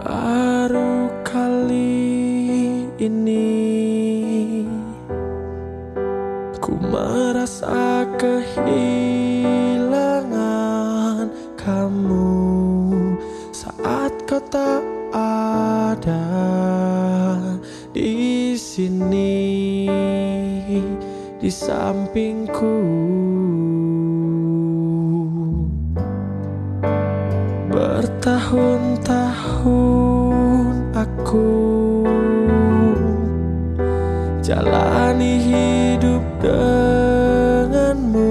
Baru kali ini Ku merasa kehilangan kamu Saat kau tak ada di sini di sampingku Bertahun-tahun aku Jalani hidup denganmu.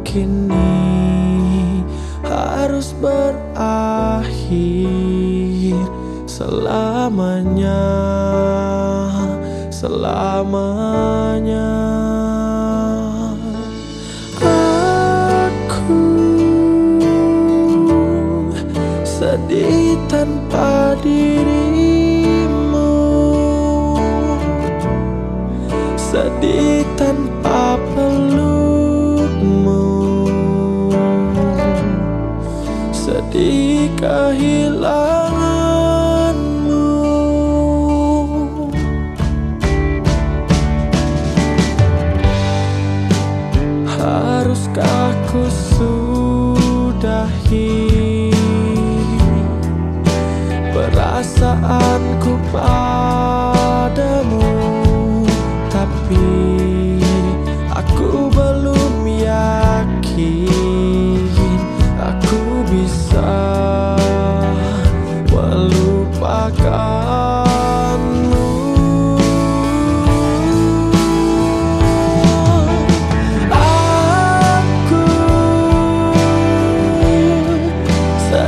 Kini harus berakhir Selamanya Selamanya kehilanganmu. Haruskah ku sudahi perasaanku padamu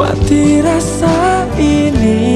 Mati rasa ini.